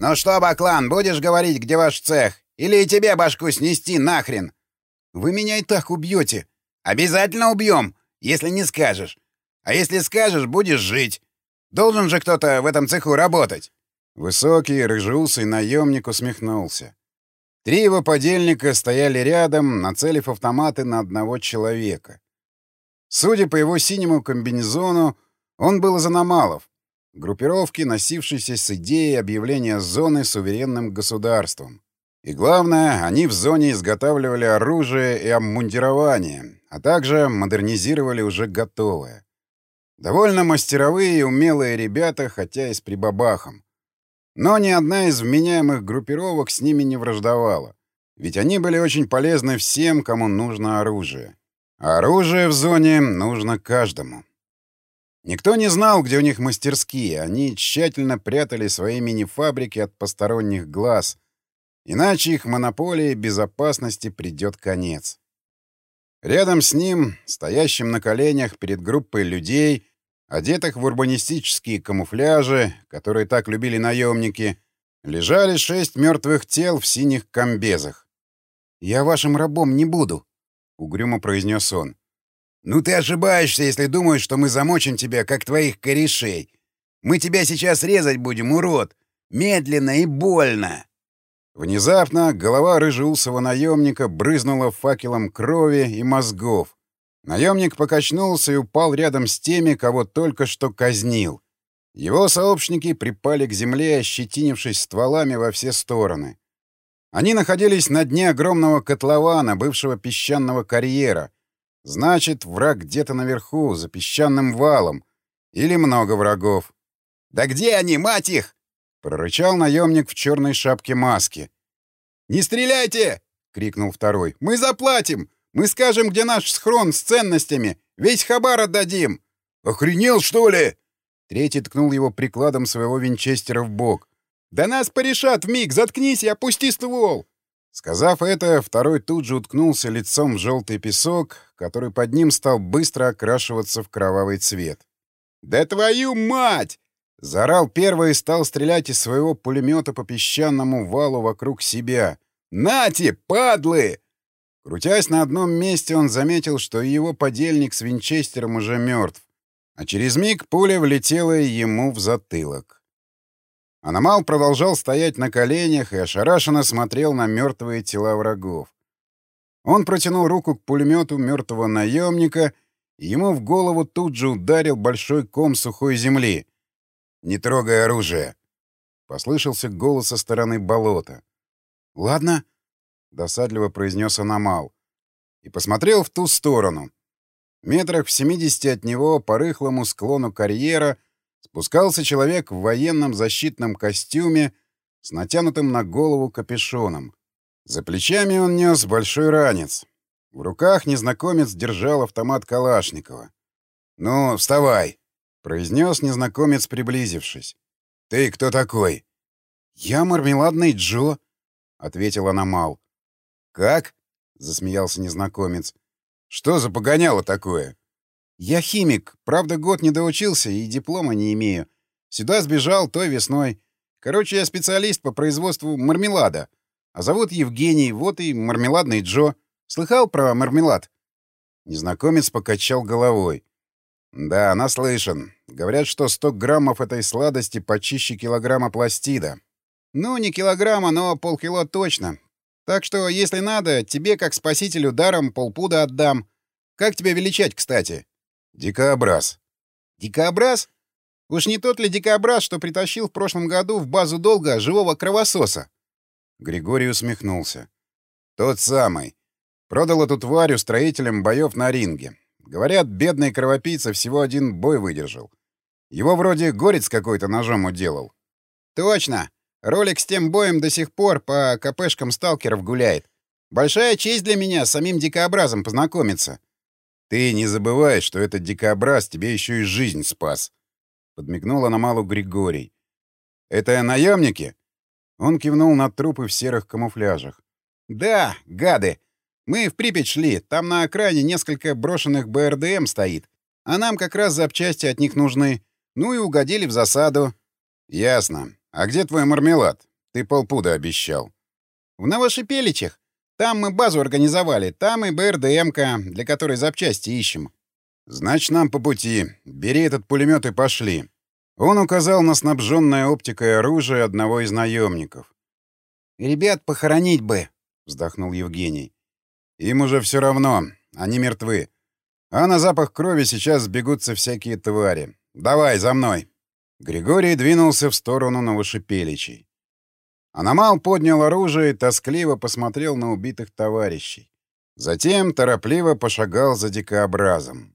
«Ну что, Баклан, будешь говорить, где ваш цех? Или и тебе башку снести нахрен?» «Вы меня и так убьете!» «Обязательно убьем, если не скажешь. А если скажешь, будешь жить. Должен же кто-то в этом цеху работать». Высокий, рыжеусый наемник усмехнулся. Три его подельника стояли рядом, нацелив автоматы на одного человека. Судя по его синему комбинезону, он был из аномалов, группировки, носившейся с идеей объявления зоны суверенным государством. И главное, они в зоне изготавливали оружие и обмундирование, а также модернизировали уже готовое. Довольно мастеровые и умелые ребята, хотя и с прибабахом. Но ни одна из вменяемых группировок с ними не враждовала, ведь они были очень полезны всем, кому нужно оружие. А оружие в зоне нужно каждому. Никто не знал, где у них мастерские, они тщательно прятали свои мини-фабрики от посторонних глаз, иначе их монополии безопасности придет конец. Рядом с ним, стоящим на коленях перед группой людей, одетых в урбанистические камуфляжи, которые так любили наемники, лежали шесть мертвых тел в синих комбезах. «Я вашим рабом не буду», — угрюмо произнес он. «Ну ты ошибаешься, если думаешь, что мы замочим тебя, как твоих корешей. Мы тебя сейчас резать будем, урод! Медленно и больно!» Внезапно голова рыжеусого наемника брызнула факелом крови и мозгов. Наемник покачнулся и упал рядом с теми, кого только что казнил. Его сообщники припали к земле, ощетинившись стволами во все стороны. Они находились на дне огромного котлована, бывшего песчаного карьера. Значит, враг где-то наверху, за песчаным валом. Или много врагов. «Да где они, мать их?» — прорычал наемник в черной шапке маски. «Не стреляйте!» — крикнул второй. «Мы заплатим! Мы скажем, где наш схрон с ценностями! Весь хабар отдадим!» «Охренел, что ли?» Третий ткнул его прикладом своего винчестера в бок. «Да нас порешат вмиг! Заткнись и опусти ствол!» Сказав это, второй тут же уткнулся лицом в желтый песок, который под ним стал быстро окрашиваться в кровавый цвет. «Да твою мать!» Заорал первый и стал стрелять из своего пулемета по песчаному валу вокруг себя. «Нате, падлы!» Крутясь на одном месте, он заметил, что его подельник с винчестером уже мертв, а через миг пуля влетела ему в затылок. Аномал продолжал стоять на коленях и ошарашенно смотрел на мертвые тела врагов. Он протянул руку к пулемету мертвого наемника, и ему в голову тут же ударил большой ком сухой земли. «Не трогай оружие!» — послышался голос со стороны болота. «Ладно», — досадливо произнес Аномал. И посмотрел в ту сторону. Метрах в семидесяти от него по рыхлому склону карьера спускался человек в военном защитном костюме с натянутым на голову капюшоном. За плечами он нес большой ранец. В руках незнакомец держал автомат Калашникова. «Ну, вставай!» — произнес незнакомец, приблизившись. «Ты кто такой?» «Я мармеладный Джо», — ответил Аномал. «Как?» — засмеялся незнакомец. «Что за погоняло такое?» «Я химик. Правда, год не доучился и диплома не имею. Сюда сбежал той весной. Короче, я специалист по производству мармелада. А зовут Евгений, вот и мармеладный Джо. Слыхал про мармелад?» Незнакомец покачал головой. «Да, наслышан. Говорят, что 100 граммов этой сладости почище килограмма пластида. Ну, не килограмма, но полкило точно. Так что, если надо, тебе, как спасителю, даром полпуда отдам. Как тебя величать, кстати?» «Дикообраз». «Дикообраз? Уж не тот ли дикообраз, что притащил в прошлом году в базу долга живого кровососа?» Григорий усмехнулся. «Тот самый. Продал эту тварь строителям боев на ринге. Говорят, бедный кровопийца всего один бой выдержал. Его вроде горец какой-то ножом уделал. Точно. Ролик с тем боем до сих пор по КПшкам сталкеров гуляет. Большая честь для меня с самим дикообразом познакомиться. Ты не забывай, что этот дикообраз тебе еще и жизнь спас. Подмигнула на малу Григорий. Это наемники? Он кивнул на трупы в серых камуфляжах. Да, гады. Мы в Припять шли, там на окраине несколько брошенных БРДМ стоит. А нам как раз запчасти от них нужны. Ну и угодили в засаду. Ясно. А где твой мармелад? Ты полпуда обещал. В Новошипеличах. Там мы базу организовали, там и БРДМка, для которой запчасти ищем. Значит, нам по пути. Бери этот пулемет и пошли. Он указал на снабженное оптикой оружие одного из наемников. «Ребят похоронить бы», — вздохнул Евгений. «Им уже все равно. Они мертвы. А на запах крови сейчас сбегутся всякие твари. Давай, за мной!» Григорий двинулся в сторону Новошипеличей. Аномал поднял оружие и тоскливо посмотрел на убитых товарищей. Затем торопливо пошагал за дикообразом.